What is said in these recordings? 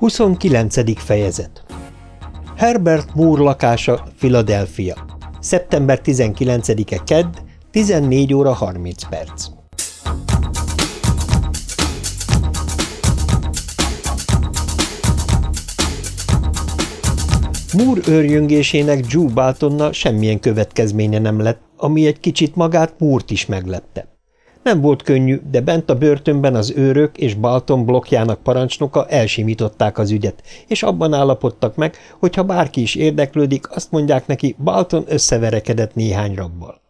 29. fejezet Herbert Moore lakása, Philadelphia. Szeptember 19-e kedd, 14 óra 30 perc. Moore őrjöngésének Drew Baltonnal semmilyen következménye nem lett, ami egy kicsit magát Moore-t is meglepte. Nem volt könnyű, de bent a börtönben az őrök és Balton blokkjának parancsnoka elsimították az ügyet, és abban állapodtak meg, hogy ha bárki is érdeklődik, azt mondják neki, Balton összeverekedett néhány rabbal.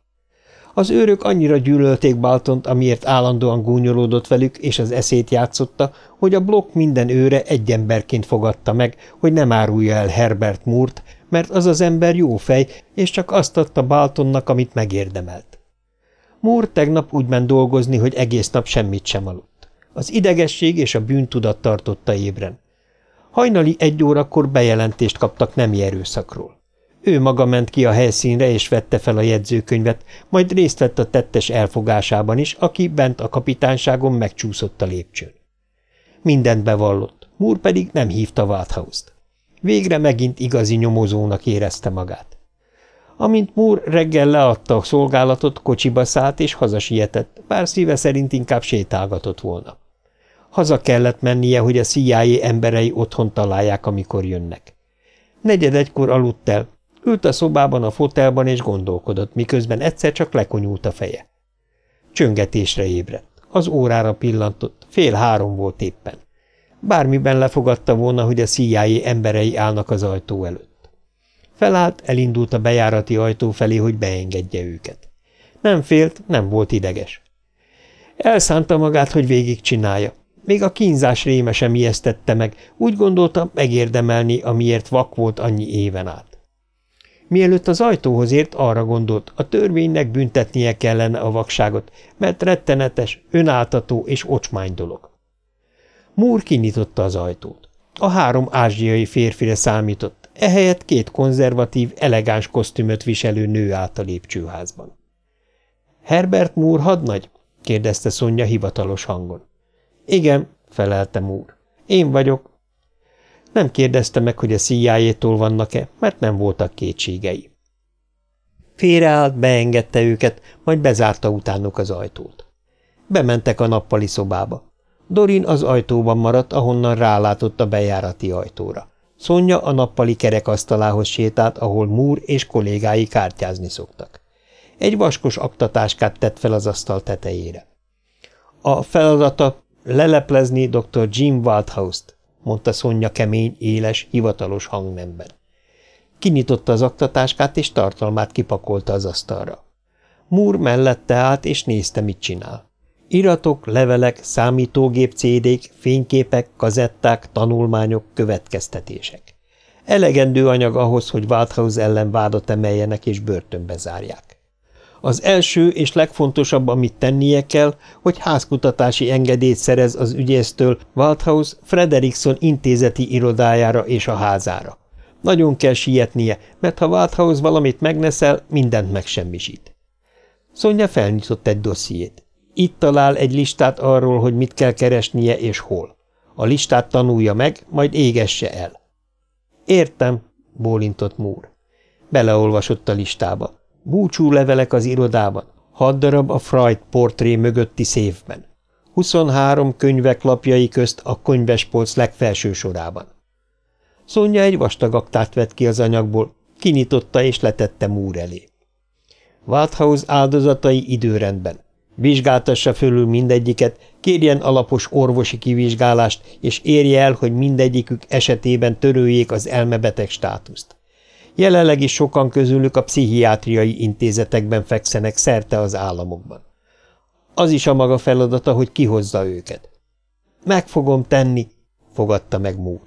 Az őrök annyira gyűlölték Baltont, amiért állandóan gúnyolódott velük, és az eszét játszotta, hogy a blokk minden őre egy emberként fogadta meg, hogy nem árulja el Herbert Moore-t, mert az az ember jó fej, és csak azt adta Baltonnak, amit megérdemelt. Moore tegnap úgy ment dolgozni, hogy egész nap semmit sem aludt. Az idegesség és a bűntudat tartotta ébren. Hajnali egy órakor bejelentést kaptak nemi erőszakról. Ő maga ment ki a helyszínre és vette fel a jegyzőkönyvet, majd részt vett a tettes elfogásában is, aki bent a kapitányságon megcsúszott a lépcsőn. Mindent bevallott, Moore pedig nem hívta Walthouse-t. Végre megint igazi nyomozónak érezte magát. Amint Moore reggel leadta a szolgálatot, kocsiba szállt és hazasietett, bár szíve szerint inkább sétálgatott volna. Haza kellett mennie, hogy a CIA emberei otthon találják, amikor jönnek. Negyed egykor aludt el, ült a szobában a fotelban és gondolkodott, miközben egyszer csak lekonyult a feje. Csöngetésre ébredt, az órára pillantott, fél három volt éppen. Bármiben lefogadta volna, hogy a CIA emberei állnak az ajtó előtt. Felállt, elindult a bejárati ajtó felé, hogy beengedje őket. Nem félt, nem volt ideges. Elszánta magát, hogy végigcsinálja. Még a kínzás réme sem ijesztette meg, úgy gondolta megérdemelni, amiért vak volt annyi éven át. Mielőtt az ajtóhoz ért, arra gondolt, a törvénynek büntetnie kellene a vakságot, mert rettenetes, önáltató és ocsmány dolog. Múr kinyitotta az ajtót. A három ázsiai férfire számított, ehelyett két konzervatív, elegáns kosztümöt viselő nő állt a lépcsőházban. – Herbert Moore hadnagy? – kérdezte Szonya hivatalos hangon. – Igen – felelte Moore. – Én vagyok. Nem kérdezte meg, hogy a CIA-tól vannak-e, mert nem voltak kétségei. Félreállt, beengedte őket, majd bezárta utánuk az ajtót. Bementek a nappali szobába. Dorin az ajtóban maradt, ahonnan rálátott a bejárati ajtóra. Szonya a nappali kerekasztalához sétált, ahol Múr és kollégái kártyázni szoktak. Egy vaskos aktatáskát tett fel az asztal tetejére. A feladata leleplezni dr. Jim Waldhouse-t, mondta Szonya kemény, éles, hivatalos hangnemben. Kinyitotta az aktatáskát, és tartalmát kipakolta az asztalra. Múr mellette állt, és nézte, mit csinál. Iratok, levelek, számítógép CD-k, fényképek, kazetták, tanulmányok, következtetések. Elegendő anyag ahhoz, hogy Walthouse ellen vádat emeljenek és börtönbe zárják. Az első és legfontosabb, amit tennie kell, hogy házkutatási engedélyt szerez az ügyésztől Walthouse Frederickson intézeti irodájára és a házára. Nagyon kell sietnie, mert ha Walthouse valamit megneszel, mindent megsemmisít. Szonya felnyitott egy dossziét. Itt talál egy listát arról, hogy mit kell keresnie és hol. A listát tanulja meg, majd égesse el. Értem, bólintott Múr. Beleolvasott a listába. Búcsú levelek az irodában, hat darab a Freud portré mögötti széfben. 23 könyvek lapjai közt a könyvespolc legfelső sorában. Szonya egy vastag aktát vett ki az anyagból, kinyitotta és letette Múr elé. Walthouse áldozatai időrendben. Vizsgáltassa fölül mindegyiket, kérjen alapos orvosi kivizsgálást, és érje el, hogy mindegyikük esetében törőjék az elmebeteg státuszt. Jelenleg is sokan közülük a pszichiátriai intézetekben fekszenek szerte az államokban. Az is a maga feladata, hogy kihozza őket. Meg fogom tenni, fogadta meg Múr.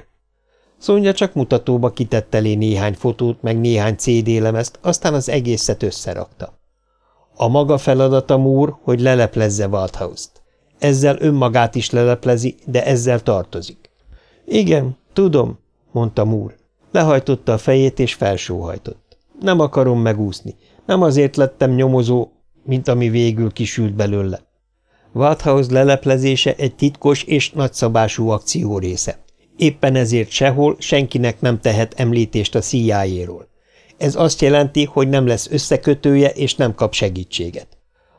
Szonya csak mutatóba kitett elé néhány fotót, meg néhány CD-lemezt, aztán az egészet összerakta. A maga feladata, Múr, hogy leleplezze Walthouse-t. Ezzel önmagát is leleplezi, de ezzel tartozik. Igen, tudom, mondta Múr. Lehajtotta a fejét és felsóhajtott. Nem akarom megúszni. Nem azért lettem nyomozó, mint ami végül kisült belőle. Walthouse leleplezése egy titkos és nagyszabású akció része. Éppen ezért sehol senkinek nem tehet említést a CIA-ról. Ez azt jelenti, hogy nem lesz összekötője és nem kap segítséget.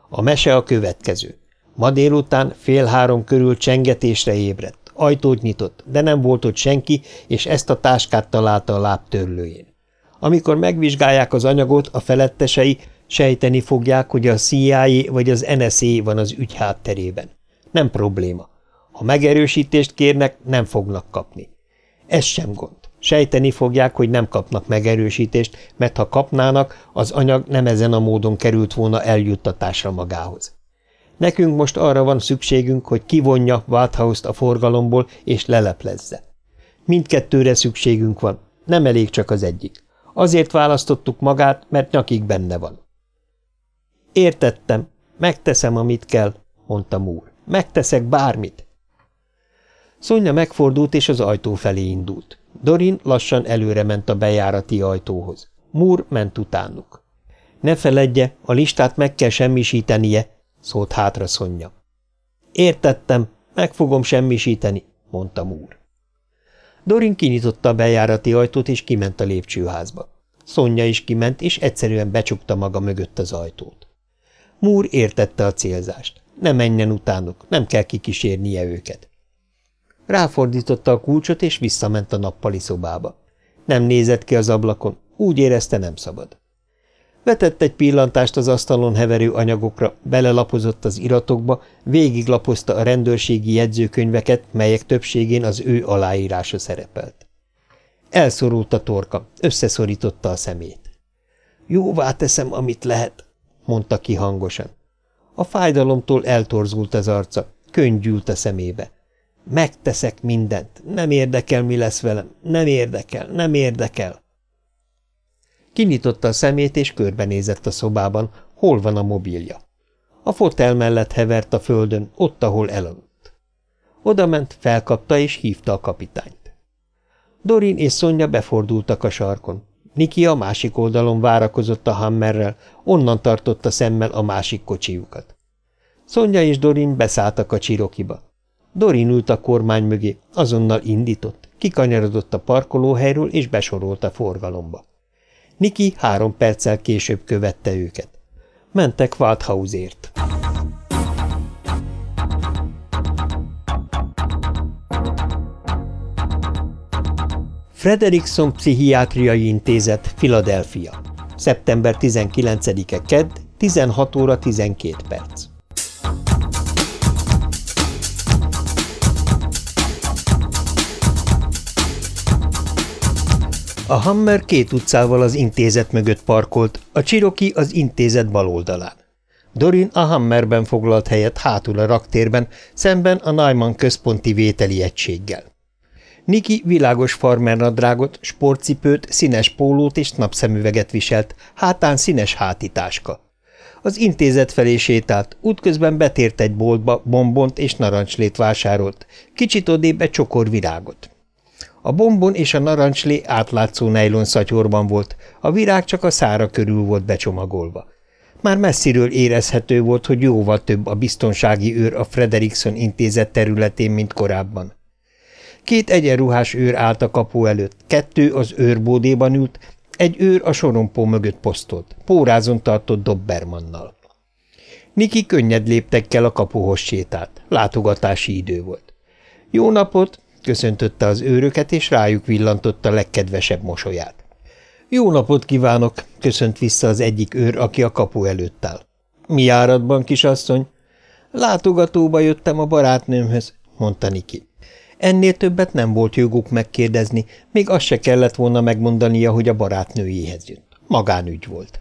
A mese a következő. Ma délután fél három körül csengetésre ébredt. Ajtót nyitott, de nem volt ott senki, és ezt a táskát találta a lábtörlőjén. Amikor megvizsgálják az anyagot, a felettesei sejteni fogják, hogy a CIA vagy az NSA van az ügy hátterében. Nem probléma. Ha megerősítést kérnek, nem fognak kapni. Ez sem gond. Sejteni fogják, hogy nem kapnak megerősítést, mert ha kapnának, az anyag nem ezen a módon került volna eljuttatásra magához. Nekünk most arra van szükségünk, hogy kivonja Walthouse-t a forgalomból és leleplezze. Mindkettőre szükségünk van, nem elég csak az egyik. Azért választottuk magát, mert nyakig benne van. Értettem, megteszem, amit kell, mondta Múr. Megteszek bármit. Szonya megfordult, és az ajtó felé indult. Dorin lassan előre ment a bejárati ajtóhoz. Múr ment utánuk. Ne feledje, a listát meg kell semmisítenie, szólt hátra Szonya. Értettem, meg fogom semmisíteni, mondta Múr. Dorin kinyitotta a bejárati ajtót, és kiment a lépcsőházba. Szonya is kiment, és egyszerűen becsukta maga mögött az ajtót. Múr értette a célzást. Ne menjen utánuk, nem kell kikísérnie őket. Ráfordította a kulcsot, és visszament a nappali szobába. Nem nézett ki az ablakon, úgy érezte nem szabad. Vetett egy pillantást az asztalon heverő anyagokra, belelapozott az iratokba, végiglapozta a rendőrségi jegyzőkönyveket, melyek többségén az ő aláírása szerepelt. Elszorult a torka, összeszorította a szemét. Jóvá teszem, amit lehet, mondta ki hangosan. A fájdalomtól eltorzult az arca, könnyült a szemébe. Megteszek mindent, nem érdekel, mi lesz velem, nem érdekel, nem érdekel. Kinyitotta a szemét, és körbenézett a szobában, hol van a mobilja. A fotel mellett hevert a földön, ott, ahol elaludt. Oda ment, felkapta és hívta a kapitányt. Dorin és Szonya befordultak a sarkon. Niki a másik oldalon várakozott a hammerrel, onnan tartotta szemmel a másik kocsijukat. Szonya és Dorin beszálltak a csirokiba. Dorin ült a kormány mögé, azonnal indított, kikanyarodott a parkolóhelyről és besorolt a forgalomba. Niki három perccel később követte őket. Mentek Waldhausért. Frederickson Pszichiátriai Intézet, Philadelphia. Szeptember 19-e kedd, 16 óra 12 perc. A Hammer két utcával az intézet mögött parkolt, a Csiroki az intézet bal oldalán. Dorin a Hammerben foglalt helyet hátul a raktérben, szemben a Neumann központi vételi egységgel. Niki világos farmernadrágot, sportcipőt, színes pólót és napszemüveget viselt, hátán színes hátitáska. Az intézet felé sétált, útközben betért egy boltba, bombont és narancslét vásárolt, kicsit odébb egy csokor virágot. A bombon és a narancslé átlátszó nejlon szatyorban volt, a virág csak a szára körül volt becsomagolva. Már messziről érezhető volt, hogy jóval több a biztonsági őr a Frederickson intézet területén, mint korábban. Két egyenruhás őr állt a kapu előtt, kettő az őrbódéban ült, egy őr a sorompó mögött posztolt, pórázon tartott Dobbermannal. Niki könnyed léptekkel a kapuhoz sétált, látogatási idő volt. – Jó napot! Köszöntötte az őröket, és rájuk villantotta legkedvesebb mosolyát. Jó napot kívánok, köszönt vissza az egyik őr, aki a kapu előtt áll. Mi áradban, kisasszony? Látogatóba jöttem a barátnőmhöz, mondta Niki. Ennél többet nem volt joguk megkérdezni, még azt se kellett volna megmondania, hogy a barátnőjéhez jött. Magánügy volt.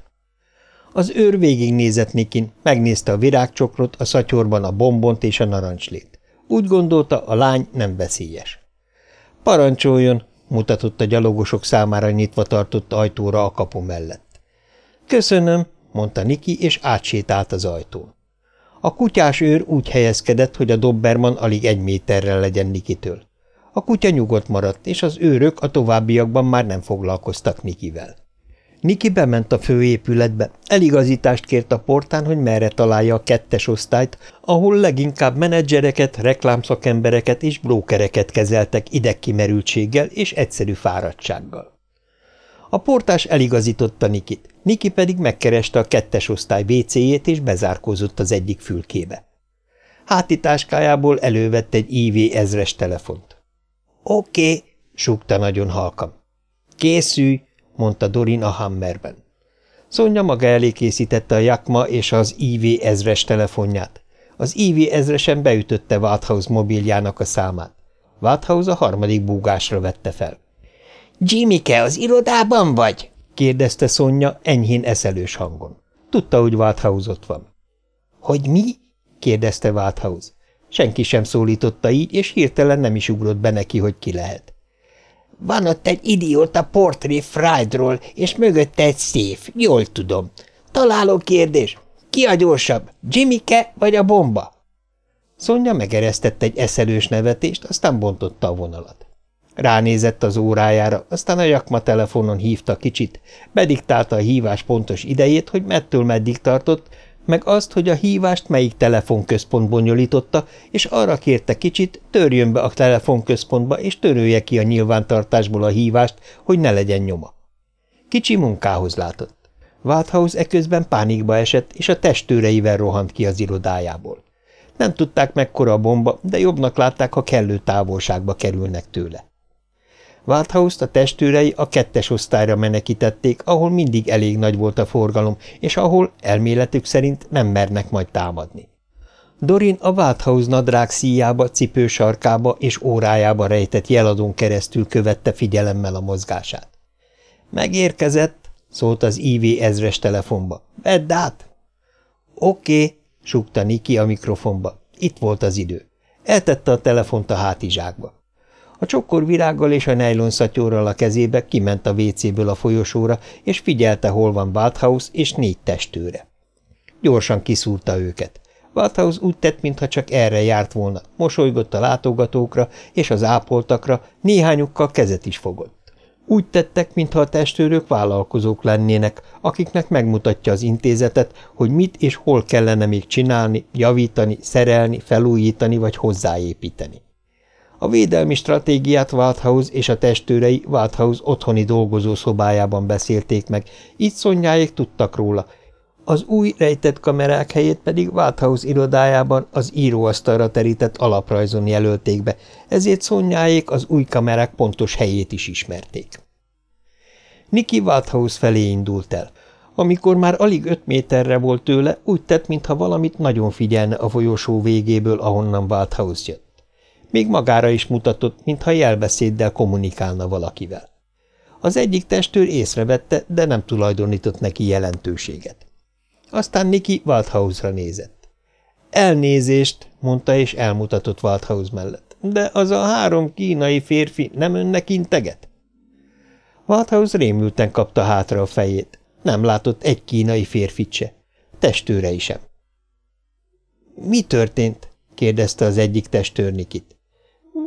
Az őr végignézett Nikin, megnézte a virágcsokrot, a szatyorban a bombont és a narancslét. Úgy gondolta, a lány nem veszélyes. Parancsoljon, mutatott a gyalogosok számára nyitva tartott ajtóra a kapu mellett. Köszönöm, mondta Niki, és átsétált az ajtón. A kutyás őr úgy helyezkedett, hogy a Dobberman alig egy méterrel legyen Nikitől. A kutya nyugodt maradt, és az őrök a továbbiakban már nem foglalkoztak Nikivel. Niki bement a főépületbe, eligazítást kért a portán, hogy merre találja a kettes osztályt, ahol leginkább menedzsereket, reklámszakembereket és brókereket kezeltek idegkimerültséggel és egyszerű fáradtsággal. A portás eligazította Nikit, Niki pedig megkereste a kettes osztály WC-jét és bezárkózott az egyik fülkébe. Háti táskájából elővett egy IV ezres telefont. – Oké okay, – súgta nagyon halkam. – Készülj! – mondta Dorin a Hammerben. Szonya maga elé készítette a Jakma és az IV ezres telefonját. Az IV ezresen beütötte Wathouse mobiljának a számát. Wathouse a harmadik búgásra vette fel. – Jimmyke, az irodában vagy? – kérdezte Szonya enyhén eszelős hangon. Tudta, hogy Wathouse ott van. – Hogy mi? – kérdezte Wathouse. Senki sem szólította így, és hirtelen nem is ugrott be neki, hogy ki lehet. Van ott egy idióta portré Friedról, és mögötte egy széf, jól tudom. Találó kérdés. Ki a gyorsabb, Jimmyke vagy a bomba? Szonya megeresztett egy eszelős nevetést, aztán bontotta a vonalat. Ránézett az órájára, aztán a jakma telefonon hívta kicsit, bediktálta a hívás pontos idejét, hogy mettől meddig tartott, meg azt, hogy a hívást melyik telefonközpont bonyolította, és arra kérte kicsit, törjön be a telefonközpontba, és törölje ki a nyilvántartásból a hívást, hogy ne legyen nyoma. Kicsi munkához látott. Walthouse eközben pánikba esett, és a testőreivel rohant ki az irodájából. Nem tudták mekkora a bomba, de jobbnak látták, ha kellő távolságba kerülnek tőle. Walthouse-t a testőrei a kettes osztályra menekítették, ahol mindig elég nagy volt a forgalom, és ahol, elméletük szerint nem mernek majd támadni. Dorin a Walthouse nadrág szíjába, cipősarkába és órájába rejtett jeladón keresztül követte figyelemmel a mozgását. – Megérkezett, szólt az IV ezres telefonba. – Vedd át! – Oké, okay, súgta Niki a mikrofonba. Itt volt az idő. Eltette a telefont a hátizsákba. A csokor virággal és a nejlonszatyorral a kezébe kiment a WC-ből a folyosóra, és figyelte, hol van Walthouse és négy testőre. Gyorsan kiszúrta őket. Walthouse úgy tett, mintha csak erre járt volna, mosolygott a látogatókra és az ápoltakra, néhányukkal kezet is fogott. Úgy tettek, mintha a testőrök vállalkozók lennének, akiknek megmutatja az intézetet, hogy mit és hol kellene még csinálni, javítani, szerelni, felújítani vagy hozzáépíteni. A védelmi stratégiát Walthouse és a testőrei Walthouse otthoni dolgozószobájában beszélték meg, így szonyáik tudtak róla. Az új rejtett kamerák helyét pedig Walthouse irodájában az íróasztalra terített alaprajzon jelölték be, ezért szonyáik az új kamerák pontos helyét is ismerték. Niki Walthouse felé indult el. Amikor már alig öt méterre volt tőle, úgy tett, mintha valamit nagyon figyelne a folyosó végéből, ahonnan Walthouse jött. Még magára is mutatott, mintha jelbeszéddel kommunikálna valakivel. Az egyik testőr észrevette, de nem tulajdonított neki jelentőséget. Aztán Niki Waldhausra nézett. Elnézést, mondta és elmutatott Waldhaus mellett. De az a három kínai férfi nem önnek integet? Waldhaus rémülten kapta hátra a fejét. Nem látott egy kínai férfit se. Testőrei sem. Mi történt? kérdezte az egyik testőr Nikit.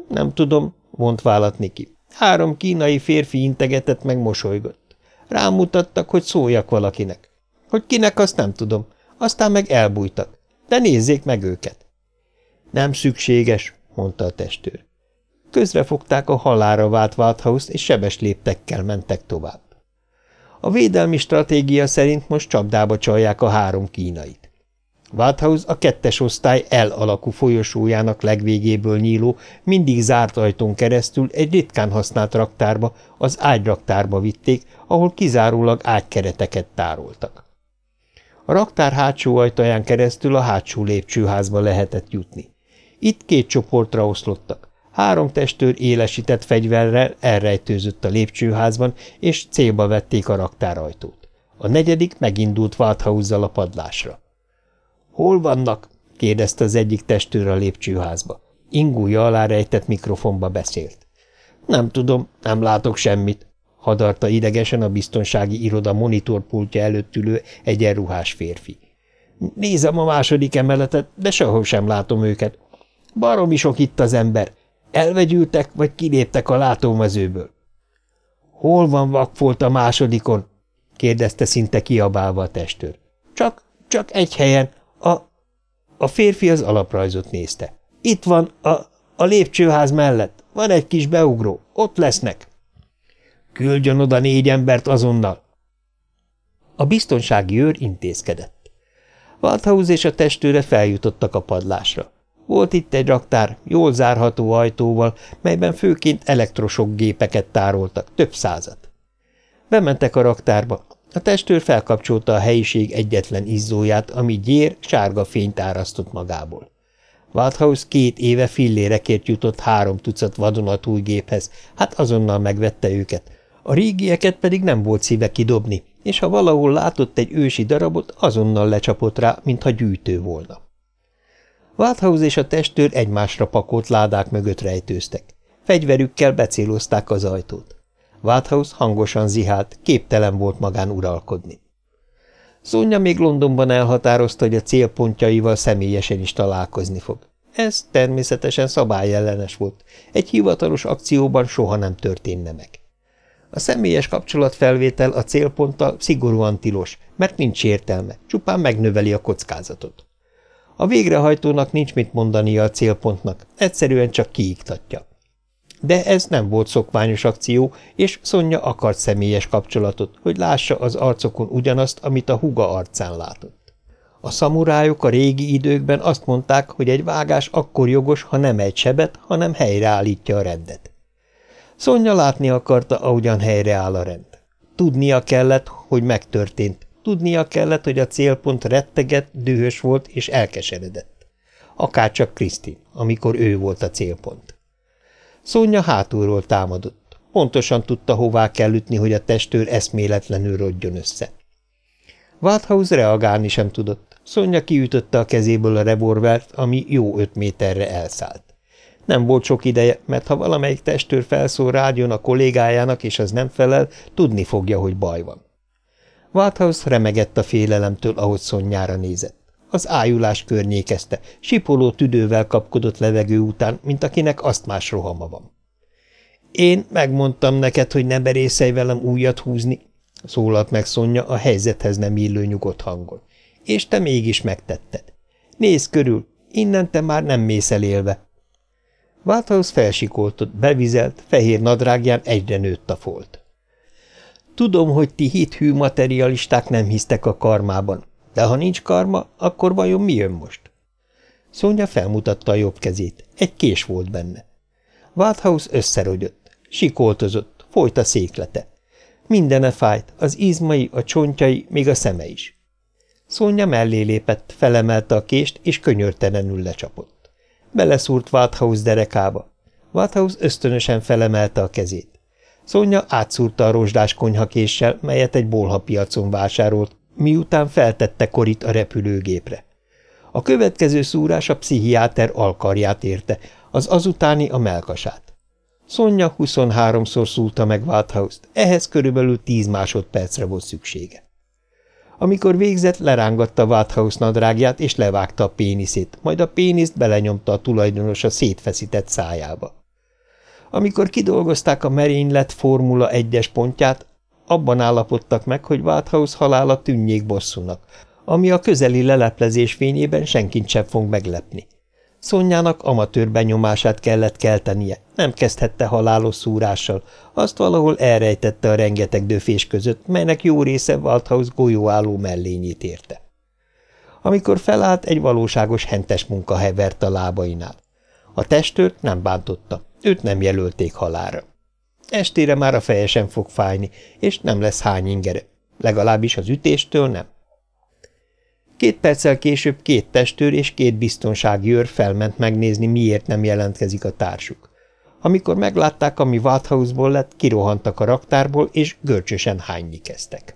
Nem tudom, vont vállat Niki. Három kínai férfi integetett meg mosolygott. Rámutattak, hogy szóljak valakinek. Hogy kinek, azt nem tudom. Aztán meg elbújtak. De nézzék meg őket. Nem szükséges, mondta a testőr. Közrefogták a halára vált Walthouse, és sebes léptekkel mentek tovább. A védelmi stratégia szerint most csapdába csalják a három kínait. Wathouse a kettes osztály L alakú folyosójának legvégéből nyíló, mindig zárt ajtón keresztül egy ritkán használt raktárba, az ágyraktárba vitték, ahol kizárólag ágykereteket tároltak. A raktár hátsó ajtaján keresztül a hátsó lépcsőházba lehetett jutni. Itt két csoportra oszlottak. Három testőr élesített fegyverrel elrejtőzött a lépcsőházban, és célba vették a raktárajtót. A negyedik megindult wathouse a padlásra. Hol vannak? kérdezte az egyik testőr a lépcsőházba. Ingúja alá rejtett mikrofonba beszélt. Nem tudom, nem látok semmit, hadarta idegesen a biztonsági iroda monitorpultja előtt ülő egyenruhás férfi. Nézem a második emeletet, de sehol sem látom őket. Baromi sok itt az ember. Elvegyültek, vagy kiléptek a látómezőből. Hol van vakfolt a másodikon? kérdezte szinte kiabálva a testőr. Csak, csak egy helyen. A, férfi az alaprajzot nézte. Itt van, a, a lépcsőház mellett. Van egy kis beugró. Ott lesznek. Küldjön oda négy embert azonnal. A biztonsági őr intézkedett. Walthouse és a testőre feljutottak a padlásra. Volt itt egy raktár, jól zárható ajtóval, melyben főként elektrosok gépeket tároltak, több százat. Bementek a raktárba. A testőr felkapcsolta a helyiség egyetlen izzóját, ami gyér, sárga fényt árasztott magából. Walthouse két éve fillérekért jutott három tucat vadonatúj géphez, hát azonnal megvette őket. A régieket pedig nem volt szíve kidobni, és ha valahol látott egy ősi darabot, azonnal lecsapott rá, mintha gyűjtő volna. Walthouse és a testőr egymásra pakolt ládák mögött rejtőztek. Fegyverükkel becélozták az ajtót. Walthouse hangosan zihált, képtelen volt magán uralkodni. Szónya még Londonban elhatározta, hogy a célpontjaival személyesen is találkozni fog. Ez természetesen szabályellenes volt. Egy hivatalos akcióban soha nem történne meg. A személyes kapcsolatfelvétel a célponttal szigorúan tilos, mert nincs értelme, csupán megnöveli a kockázatot. A végrehajtónak nincs mit mondania a célpontnak, egyszerűen csak kiiktatja. De ez nem volt szokványos akció, és Szonya akart személyes kapcsolatot, hogy lássa az arcokon ugyanazt, amit a huga arcán látott. A szamurájok a régi időkben azt mondták, hogy egy vágás akkor jogos, ha nem egy sebet, hanem helyreállítja a rendet. Szonya látni akarta, ahogyan helyreáll a rend. Tudnia kellett, hogy megtörtént. Tudnia kellett, hogy a célpont retteget, dühös volt és elkeseredett. Akárcsak Krisztin, amikor ő volt a célpont. Szonya hátulról támadott. Pontosan tudta, hová kell ütni, hogy a testőr eszméletlenül rodjon össze. Walthouse reagálni sem tudott. Szonya kiütötte a kezéből a revolvert, ami jó öt méterre elszállt. Nem volt sok ideje, mert ha valamelyik testőr felszól rádión a kollégájának, és az nem felel, tudni fogja, hogy baj van. Walthouse remegett a félelemtől, ahogy szonyára nézett. Az ájulás környékezte, sipoló tüdővel kapkodott levegő után, mint akinek azt más rohama van. Én megmondtam neked, hogy ne berészelj velem újat húzni, szólalt meg Szonya a helyzethez nem illő nyugodt hangon. És te mégis megtetted. Nézd körül, innen te már nem mész élve. Walthouse felsikoltott, bevizelt, fehér nadrágján egyre nőtt a folt. Tudom, hogy ti hithű materialisták nem hisztek a karmában, de ha nincs karma, akkor vajon mi jön most? Szónya felmutatta a jobb kezét. Egy kés volt benne. Walthouse összerogyott, sikoltozott, folyt a széklete. Mindene fájt, az izmai, a csontjai, még a szeme is. Szónya mellé lépett, felemelte a kést, és könyörtelenül lecsapott. Beleszúrt Walthouse derekába. Walthouse ösztönösen felemelte a kezét. Szonya átszúrta a rozsdás konyhakéssel, melyet egy bolhapiacon vásárolt, miután feltette Korit a repülőgépre. A következő szúrás a pszichiáter alkarját érte, az azutáni a melkasát. Szonya 23-szor szúrta meg Walthouse-t, ehhez körülbelül 10 másodpercre volt szüksége. Amikor végzett, lerángatta Walthouse nadrágját, és levágta a péniszét, majd a péniszt belenyomta a tulajdonos a szétfeszített szájába. Amikor kidolgozták a merénylet Formula 1-es pontját, abban állapodtak meg, hogy Walthouse halála tűnjék bosszúnak, ami a közeli leleplezés fényében senkit sem fog meglepni. Szonyának amatőr benyomását kellett keltenie, nem kezdhette halálos szúrással, azt valahol elrejtette a rengeteg döfés között, melynek jó része Waldhaus golyóálló mellényét érte. Amikor felállt, egy valóságos hentes munka hevert a lábainál. A testőrt nem bántotta, őt nem jelölték halára. Estére már a feje sem fog fájni, és nem lesz hány ingere, legalábbis az ütéstől nem. Két perccel később két testőr és két biztonsági őr felment megnézni, miért nem jelentkezik a társuk. Amikor meglátták, ami Walthouse-ból lett, kirohantak a raktárból, és görcsösen hányni kezdtek.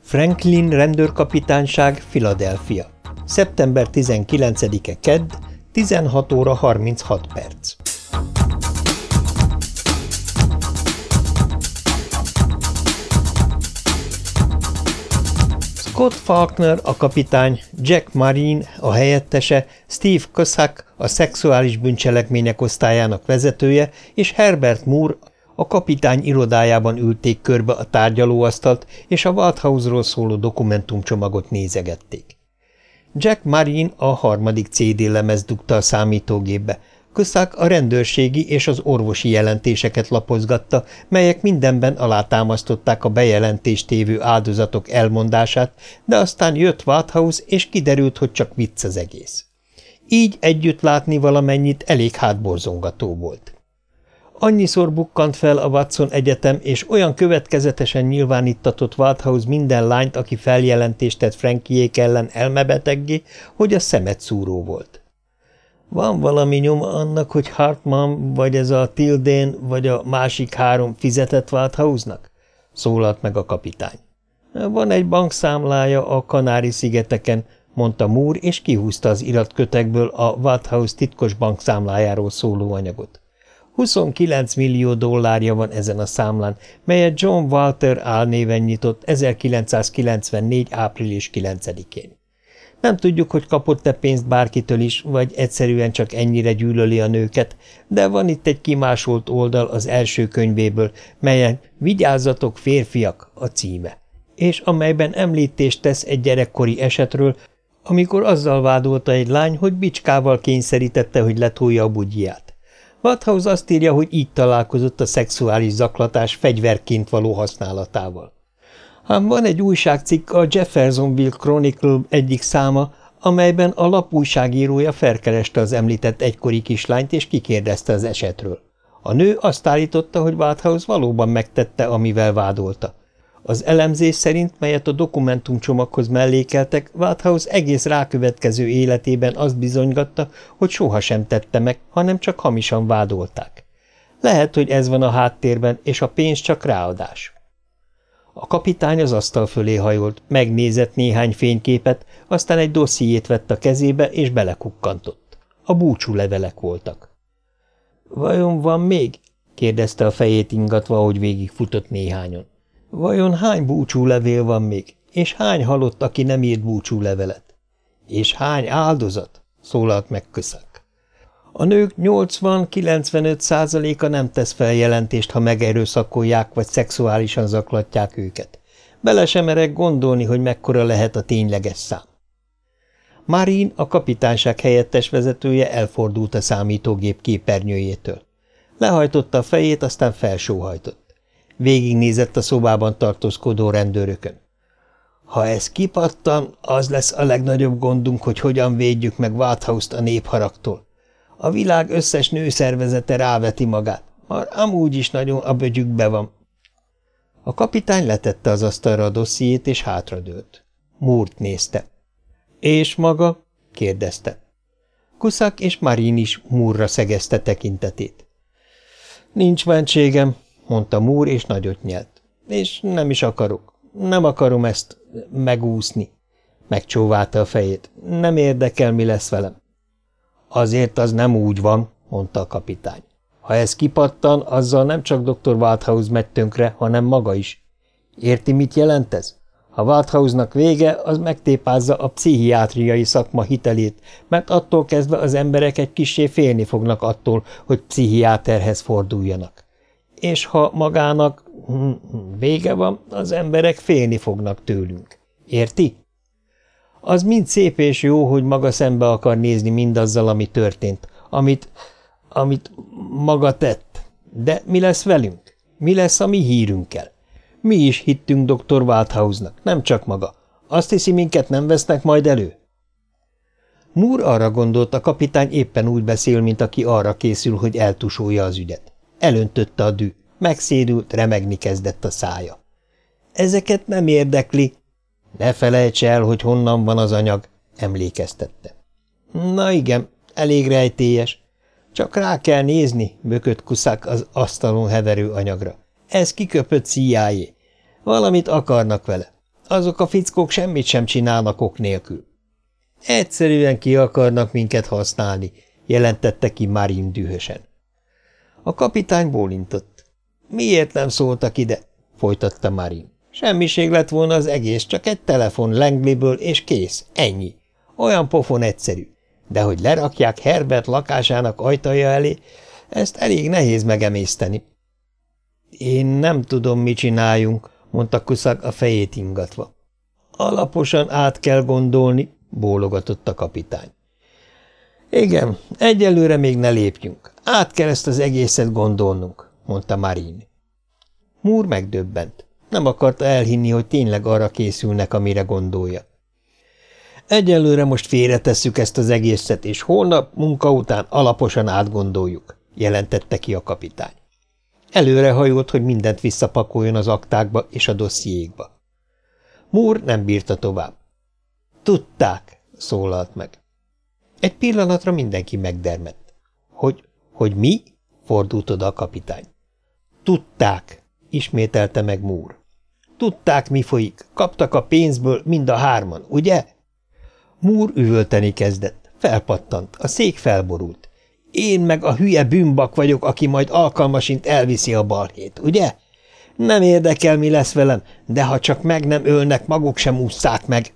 Franklin rendőrkapitányság, Philadelphia. Szeptember 19-e kedd, 16 óra 36 perc. Scott Faulkner a kapitány, Jack Marine a helyettese, Steve Cossack a szexuális bűncselekmények osztályának vezetője, és Herbert Moore a kapitány irodájában ülték körbe a tárgyalóasztalt, és a Walthouse-ról szóló dokumentumcsomagot nézegették. Jack Marine a harmadik CD lemez dugta a számítógépbe, Köszák a rendőrségi és az orvosi jelentéseket lapozgatta, melyek mindenben alátámasztották a bejelentést tévő áldozatok elmondását, de aztán jött Wathouse, és kiderült, hogy csak vicc az egész. Így együtt látni valamennyit elég hátborzongató volt. Annyiszor bukkant fel a Watson Egyetem, és olyan következetesen nyilvánítatott Walthouse minden lányt, aki feljelentést tett Frankiék ellen elmebeteggé, hogy a szemet szúró volt. Van valami nyoma annak, hogy Hartman, vagy ez a Tildén, vagy a másik három fizetett Walthouse-nak? Szólalt meg a kapitány. Van egy bankszámlája a Kanári-szigeteken, mondta Moore, és kihúzta az iratkötekből a Walthouse titkos bankszámlájáról szóló anyagot. 29 millió dollárja van ezen a számlán, melyet John Walter álnéven nyitott 1994. április 9-én. Nem tudjuk, hogy kapott-e pénzt bárkitől is, vagy egyszerűen csak ennyire gyűlöli a nőket, de van itt egy kimásolt oldal az első könyvéből, melyen Vigyázzatok, férfiak a címe, és amelyben említést tesz egy gyerekkori esetről, amikor azzal vádolta egy lány, hogy bicskával kényszerítette, hogy letolja a bugyját. Wathouse azt írja, hogy így találkozott a szexuális zaklatás fegyverként való használatával. Ám van egy újságcikk, a Jeffersonville Chronicle egyik száma, amelyben a lap újságírója felkereste az említett egykori kislányt, és kikérdezte az esetről. A nő azt állította, hogy Walthouse valóban megtette, amivel vádolta. Az elemzés szerint, melyet a dokumentumcsomaghoz mellékeltek, Walthouse egész rákövetkező életében azt bizonygatta, hogy sohasem tette meg, hanem csak hamisan vádolták. Lehet, hogy ez van a háttérben, és a pénz csak ráadás. A kapitány az asztal fölé hajolt, megnézett néhány fényképet, aztán egy dossziét vett a kezébe, és belekukkantott. A búcsú levelek voltak. – Vajon van még? – kérdezte a fejét ingatva, ahogy végigfutott néhányon. – Vajon hány búcsú levél van még, és hány halott, aki nem írt búcsú levelet? – És hány áldozat? – szólalt meg köszön. A nők 80-95 százaléka nem tesz feljelentést, ha megerőszakolják vagy szexuálisan zaklatják őket. Bele sem merek gondolni, hogy mekkora lehet a tényleges szám. Marin, a kapitányság helyettes vezetője elfordult a számítógép képernyőjétől. Lehajtotta a fejét, aztán felsóhajtott. Végignézett a szobában tartózkodó rendőrökön. Ha ez kipattan, az lesz a legnagyobb gondunk, hogy hogyan védjük meg Walthouse-t a népharagtól. A világ összes nőszervezete ráveti magát, már amúgy is nagyon a bögyükbe van. A kapitány letette az asztalra a dossziét, és hátradőlt. Múrt nézte. – És maga? – kérdezte. Kuszak és Marin is Múrra szegezte tekintetét. – Nincs mentségem – mondta Múr, és nagyot nyelt. – És nem is akarok. Nem akarom ezt megúszni. Megcsóválta a fejét. Nem érdekel, mi lesz velem. Azért az nem úgy van, mondta a kapitány. Ha ez kipattan, azzal nem csak dr. Walthouse megy tönkre, hanem maga is. Érti, mit jelent ez? Ha Walthouse-nak vége, az megtépázza a pszichiátriai szakma hitelét, mert attól kezdve az emberek egy kissé félni fognak attól, hogy pszichiáterhez forduljanak. És ha magának hm, hm, vége van, az emberek félni fognak tőlünk. Érti? Az mind szép és jó, hogy maga szembe akar nézni mindazzal, ami történt, amit, amit maga tett. De mi lesz velünk? Mi lesz a mi hírünkkel? Mi is hittünk dr. Walthouse-nak, nem csak maga. Azt hiszi, minket nem vesznek majd elő? Múr arra gondolt, a kapitány éppen úgy beszél, mint aki arra készül, hogy eltusolja az ügyet. Elöntötte a dű, megszédült, remegni kezdett a szája. Ezeket nem érdekli, ne felejts el, hogy honnan van az anyag, emlékeztette. Na igen, elég rejtélyes. Csak rá kell nézni, bökött kuszák az asztalon heverő anyagra. Ez kiköpött CIA. Valamit akarnak vele. Azok a fickók semmit sem csinálnak ok nélkül. Egyszerűen ki akarnak minket használni, jelentette ki Marin dühösen. A kapitány bólintott. Miért nem szóltak ide? folytatta Marin. Semmiség lett volna az egész, csak egy telefon Langley-ből, és kész, ennyi. Olyan pofon egyszerű. De hogy lerakják Herbert lakásának ajtaja elé, ezt elég nehéz megemészteni. Én nem tudom, mit csináljunk, mondta Kuszak a fejét ingatva. Alaposan át kell gondolni, bólogatott a kapitány. Igen, egyelőre még ne lépjünk. Át kell ezt az egészet gondolnunk, mondta Marin. Múr megdöbbent. Nem akarta elhinni, hogy tényleg arra készülnek, amire gondolja. Egyelőre most félretesszük ezt az egészet, és holnap munka után alaposan átgondoljuk, jelentette ki a kapitány. Előre hajolt, hogy mindent visszapakoljon az aktákba és a dossziékba. Múr nem bírta tovább. Tudták, szólalt meg. Egy pillanatra mindenki megdermett. Hogy, hogy mi? fordult oda a kapitány. Tudták, ismételte meg Múr. Tudták, mi folyik. Kaptak a pénzből mind a hárman, ugye? Múr üvölteni kezdett. Felpattant, a szék felborult. Én meg a hülye bűnbak vagyok, aki majd alkalmasint elviszi a balhét, ugye? Nem érdekel, mi lesz velem, de ha csak meg nem ölnek, maguk sem ússzák meg.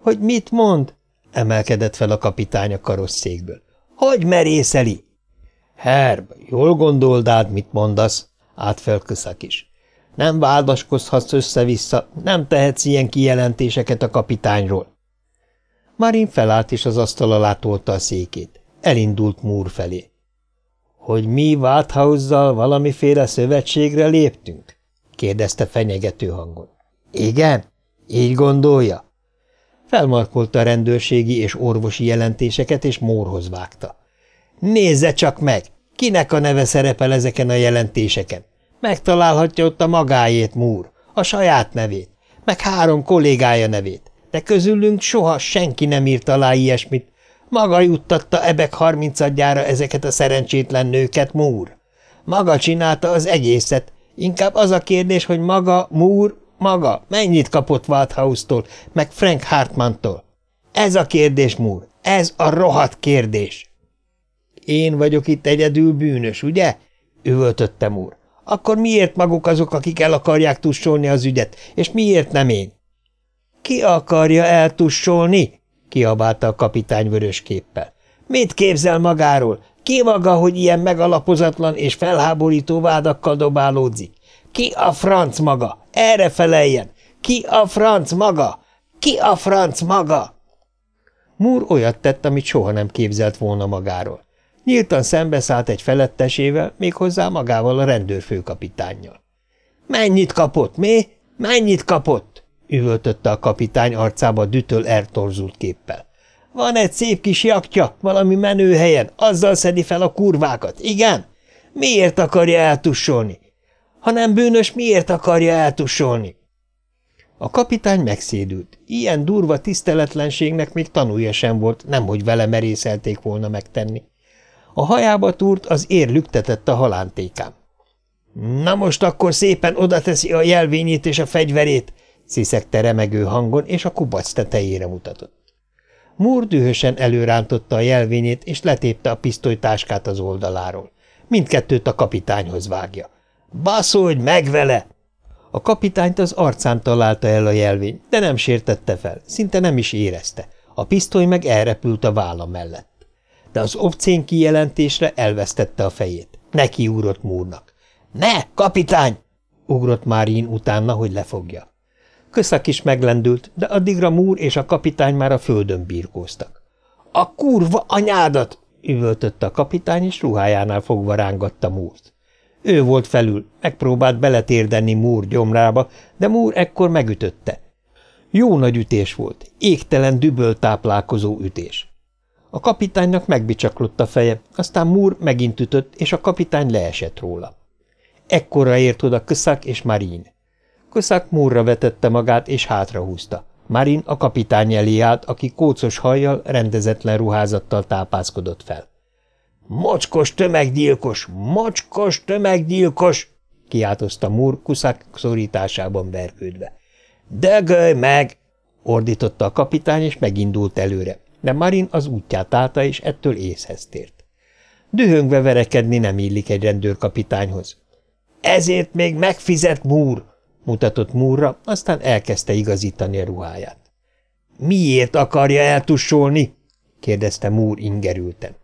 Hogy mit mond? emelkedett fel a kapitány a karosszékből. Hogy merészeli? Herb, jól gondoldád, mit mondasz? Fel is. Nem vádaskozhatsz össze-vissza, nem tehetsz ilyen kijelentéseket a kapitányról. Marin felállt és az asztal alá tolta a székét. Elindult Múr felé. Hogy mi Walthausszal valamiféle szövetségre léptünk? kérdezte fenyegető hangon. Igen? Így gondolja? Felmarkolta a rendőrségi és orvosi jelentéseket, és Mórhoz vágta. Nézze csak meg! Kinek a neve szerepel ezeken a jelentéseken? Megtalálhatja ott a magáét, Múr, a saját nevét, meg három kollégája nevét, de közülünk soha senki nem írt alá ilyesmit. Maga juttatta ebek harmincadjára ezeket a szerencsétlen nőket, Múr. Maga csinálta az egészet. Inkább az a kérdés, hogy maga, Múr, maga mennyit kapott Walthouse-tól, meg Frank Hartmantól. Ez a kérdés, Múr, ez a rohadt kérdés. Én vagyok itt egyedül bűnös, ugye? üvöltötte Múr. Akkor miért maguk azok, akik el akarják tussolni az ügyet, és miért nem én? Ki akarja eltussolni? kiabálta a kapitány vörös képpel. Mit képzel magáról? Ki maga, hogy ilyen megalapozatlan és felháborító vádakkal dobálódzik? Ki a franc maga? Erre feleljen! Ki a franc maga? Ki a franc maga? Múr olyat tett, amit soha nem képzelt volna magáról. Nyíltan szembeszállt egy felettesével, méghozzá magával a rendőrfőkapitánnyal. – Mennyit kapott, mi? Mennyit kapott? – üvöltötte a kapitány arcába dütöl eltorzult képpel. – Van egy szép kis jaktja, valami menőhelyen, azzal szedi fel a kurvákat, igen? Miért akarja eltussolni? Ha nem bűnös, miért akarja eltussolni? A kapitány megszédült. Ilyen durva tiszteletlenségnek még tanulja sem volt, nemhogy vele merészelték volna megtenni. A hajába túrt, az ér lüktetett a halántékán. – Na most akkor szépen oda teszi a jelvényét és a fegyverét! – sziszegte remegő hangon, és a kubac tetejére mutatott. Múr dühösen előrántotta a jelvényét, és letépte a pisztolytáskát az oldaláról. Mindkettőt a kapitányhoz vágja. – Baszolj meg vele! A kapitányt az arcán találta el a jelvény, de nem sértette fel, szinte nem is érezte. A pisztoly meg elrepült a válla mellett de az obcén kijelentésre elvesztette a fejét. Neki ugrott Múrnak. – Ne, kapitány! – ugrott Márin utána, hogy lefogja. Köszak is meglendült, de addigra Múr és a kapitány már a földön birkóztak. – A kurva anyádat! – üvöltött a kapitány, és ruhájánál fogva rángatta Múrt. Ő volt felül, megpróbált beletérdeni Múr gyomrába, de Múr ekkor megütötte. Jó nagy ütés volt, égtelen düböl táplálkozó ütés. A kapitánynak megbicsaklott a feje, aztán Múr megint ütött, és a kapitány leesett róla. Ekkora ért oda Köszak és Marin. Köszak Múrra vetette magát, és hátrahúzta. Marin a kapitány elé állt, aki kócos hajjal, rendezetlen ruházattal tápászkodott fel. – Mocskos tömeggyilkos! Mocskos tömeggyilkos! – kiáltozta Múr Kuszak szorításában verkődve. – Dögölj meg! – ordította a kapitány, és megindult előre de Marin az útját állta, és ettől észhez tért. Dühöngve verekedni nem illik egy rendőrkapitányhoz. – Ezért még megfizet, Múr! mutatott Múrra, aztán elkezdte igazítani a ruháját. Miért akarja eltussolni? kérdezte Múr ingerülten.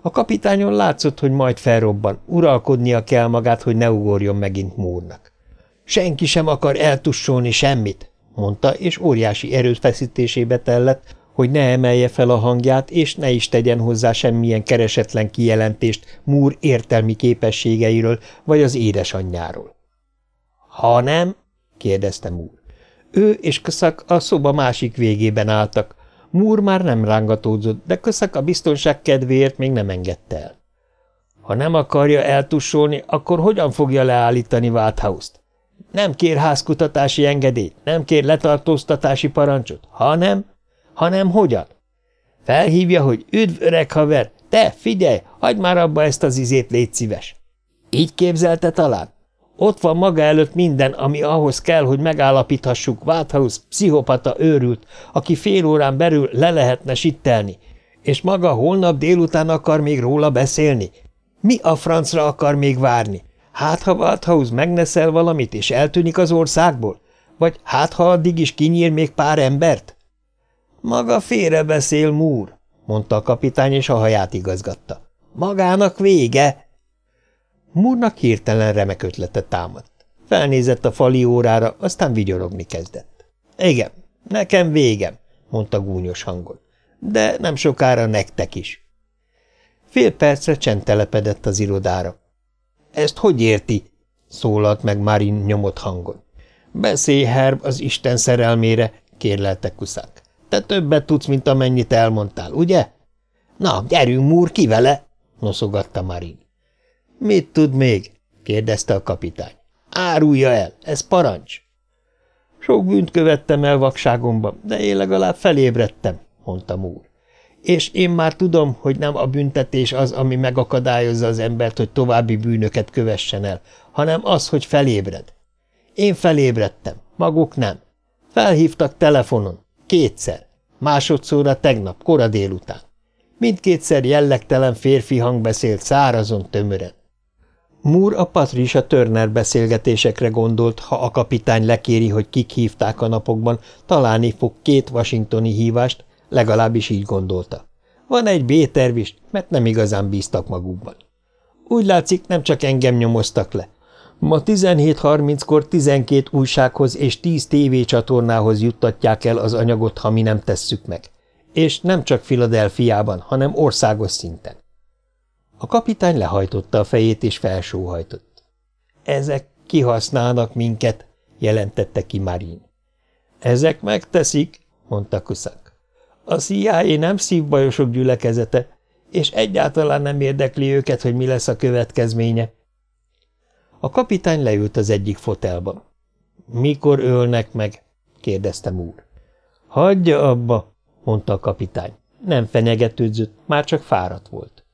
A kapitányon látszott, hogy majd felrobban, uralkodnia kell magát, hogy ne ugorjon megint Múrnak. Senki sem akar eltussolni semmit, mondta, és óriási erőfeszítésébe tellett, hogy ne emelje fel a hangját, és ne is tegyen hozzá semmilyen keresetlen kijelentést Múr értelmi képességeiről, vagy az édesanyjáról. – Ha nem? – kérdezte Múr. Ő és Köszak a szoba másik végében álltak. Múr már nem rángatódzott, de Köszak a biztonság kedvéért még nem engedte el. Ha nem akarja eltussolni, akkor hogyan fogja leállítani Walthouse-t? Nem kér házkutatási engedélyt, nem kér letartóztatási parancsot, hanem, hanem hogyan? Felhívja, hogy üdv, öreg haver, te, figyelj, hagyd már abba ezt az izét, légy szíves. Így képzelte talán? Ott van maga előtt minden, ami ahhoz kell, hogy megállapíthassuk, Walthouse pszichopata őrült, aki fél órán belül le lehetne sittelni, és maga holnap délután akar még róla beszélni. Mi a francra akar még várni? Hát, ha Walthouse megneszel valamit, és eltűnik az országból? Vagy hát, ha addig is kinyír még pár embert? Maga félrebeszél, Múr, mondta a kapitány, és a haját igazgatta. Magának vége! Múrnak hirtelen remek ötlete támadt. Felnézett a fali órára, aztán vigyorogni kezdett. Igen, nekem végem, mondta gúnyos hangon. De nem sokára nektek is. Fél percre csend telepedett az irodára. Ezt hogy érti? szólalt meg Marin nyomott hangon. Beszélj, Herb, az Isten szerelmére, kérlelte kuszák. Te többet tudsz, mint amennyit elmondtál, ugye? Na, gyerünk, Múr, ki vele? noszogatta Marin. Mit tud még? kérdezte a kapitány. Árulja el, ez parancs. Sok bűnt követtem el vakságomban, de én legalább felébredtem, mondta Múr és én már tudom, hogy nem a büntetés az, ami megakadályozza az embert, hogy további bűnöket kövessen el, hanem az, hogy felébred. Én felébredtem, maguk nem. Felhívtak telefonon, kétszer, másodszorra tegnap, kora délután. Mindkétszer jellegtelen férfi hang beszélt szárazon, tömören. Moore a Patricia Turner beszélgetésekre gondolt, ha a kapitány lekéri, hogy kik hívták a napokban, találni fog két washingtoni hívást, Legalábbis így gondolta. Van egy B-terv is, mert nem igazán bíztak magukban. Úgy látszik, nem csak engem nyomoztak le. Ma 17.30-kor 12 újsághoz és 10 tévécsatornához juttatják el az anyagot, ha mi nem tesszük meg. És nem csak Filadelfiában, hanem országos szinten. A kapitány lehajtotta a fejét és felsóhajtott. Ezek kihasználnak minket, jelentette ki Marin. Ezek megteszik, mondta Kuszak. A CIA nem szívbajosok gyülekezete, és egyáltalán nem érdekli őket, hogy mi lesz a következménye. A kapitány leült az egyik fotelban. Mikor ölnek meg? kérdezte úr. Hagyja abba, mondta a kapitány. Nem fenyegetődzött, már csak fáradt volt.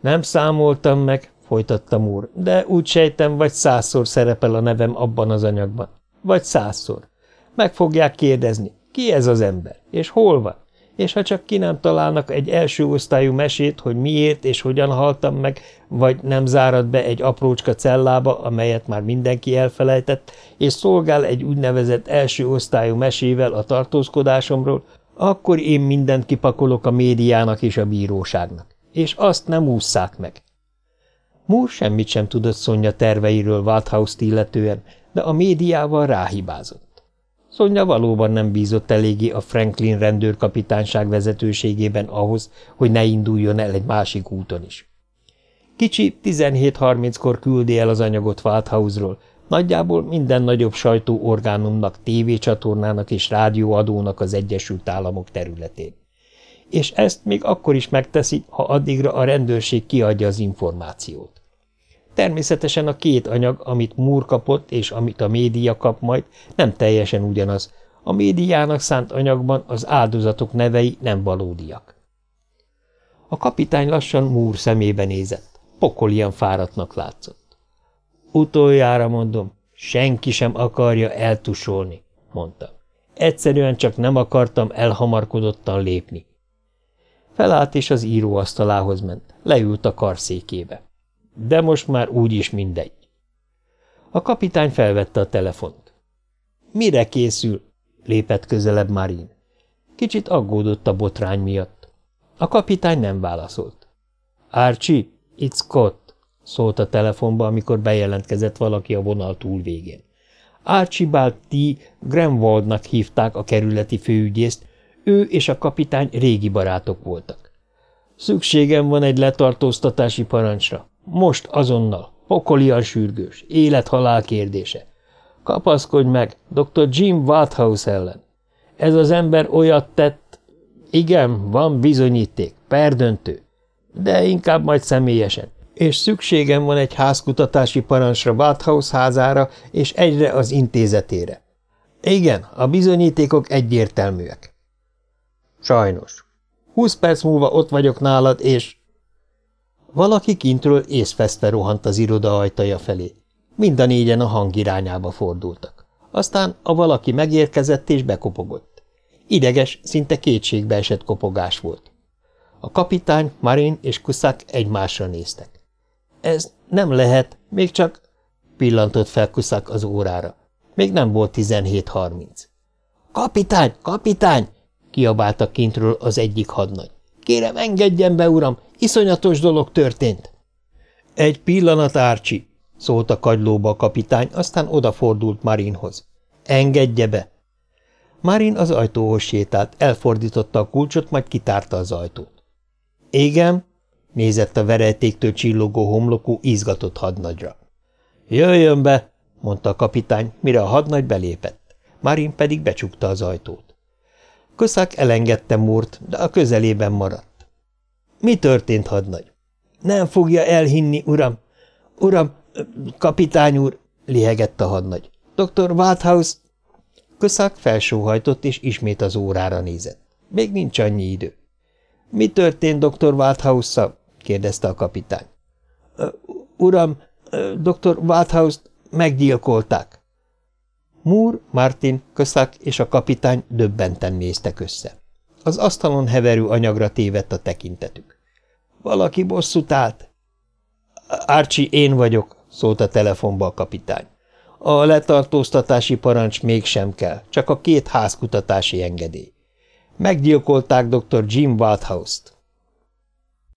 Nem számoltam meg, folytatta úr, de úgy sejtem, vagy százszor szerepel a nevem abban az anyagban. Vagy százszor. Meg fogják kérdezni, ki ez az ember? És hol van? És ha csak ki nem találnak egy első osztályú mesét, hogy miért és hogyan haltam meg, vagy nem zárad be egy aprócska cellába, amelyet már mindenki elfelejtett, és szolgál egy úgynevezett első osztályú mesével a tartózkodásomról, akkor én mindent kipakolok a médiának és a bíróságnak. És azt nem ússzák meg. Moore semmit sem tudott Szonya terveiről Walthouse-t illetően, de a médiával ráhibázott. Szonya valóban nem bízott eléggé a Franklin rendőrkapitányság vezetőségében ahhoz, hogy ne induljon el egy másik úton is. Kicsi 17.30-kor küldi el az anyagot Walthouse-ról, nagyjából minden nagyobb sajtóorgánumnak, tévécsatornának és rádióadónak az Egyesült Államok területén. És ezt még akkor is megteszi, ha addigra a rendőrség kiadja az információt. Természetesen a két anyag, amit Moore kapott, és amit a média kap majd, nem teljesen ugyanaz. A médiának szánt anyagban az áldozatok nevei nem valódiak. A kapitány lassan Moore szemébe nézett. Pokolian fáradtnak látszott. Utoljára mondom, senki sem akarja eltusolni, mondta. Egyszerűen csak nem akartam elhamarkodottan lépni. Felállt és az íróasztalához ment. Leült a karszékébe. De most már úgyis mindegy. A kapitány felvette a telefont. – Mire készül? – lépett közelebb Marin. Kicsit aggódott a botrány miatt. A kapitány nem válaszolt. – Archie, it's Scott – szólt a telefonba, amikor bejelentkezett valaki a vonal túlvégén. Archibald T. Grenwaldnak hívták a kerületi főügyészt, ő és a kapitány régi barátok voltak. Szükségem van egy letartóztatási parancsra. Most azonnal. Pokolian sürgős. Élet-halál kérdése. Kapaszkodj meg, dr. Jim Wathouse ellen. Ez az ember olyat tett... Igen, van bizonyíték, perdöntő. De inkább majd személyesen. És szükségem van egy házkutatási parancsra Wathouse házára és egyre az intézetére. Igen, a bizonyítékok egyértelműek. Sajnos. Húsz perc múlva ott vagyok nálad, és... Valaki kintről észfesztve rohant az iroda ajtaja felé. Mind a négyen a hang irányába fordultak. Aztán a valaki megérkezett és bekopogott. Ideges, szinte kétségbe esett kopogás volt. A kapitány, Marin és Kuszák egymásra néztek. Ez nem lehet, még csak... Pillantott fel Kuszák az órára. Még nem volt 17.30. Kapitány, kapitány! kiabálta kintről az egyik hadnagy. Kérem, engedjen be, uram, iszonyatos dolog történt. Egy pillanat, Árcsi, szólt a kagylóba a kapitány, aztán odafordult Marinhoz. Engedje be! Marin az ajtóhoz sétált, elfordította a kulcsot, majd kitárta az ajtót. Igen, nézett a verejtéktől csillogó homlokú, izgatott hadnagyra. Jöjjön be, mondta a kapitány, mire a hadnagy belépett. Marin pedig becsukta az ajtót. Koszák elengedte Múrt, de a közelében maradt. Mi történt, hadnagy? Nem fogja elhinni, uram. Uram, kapitány úr, lihegett a hadnagy. Dr. Walthouse... Koszák felsóhajtott, és ismét az órára nézett. Még nincs annyi idő. Mi történt dr. Walthouse-szal? kérdezte a kapitány. Uram, dr. Walthouse-t meggyilkolták. Moore, Martin, Köszak és a kapitány döbbenten néztek össze. Az asztalon heverő anyagra tévedt a tekintetük. – Valaki bosszút állt? – Archie, én vagyok – szólt a telefonba a kapitány. – A letartóztatási parancs mégsem kell, csak a két házkutatási engedély. Meggyilkolták dr. Jim Walthouse-t.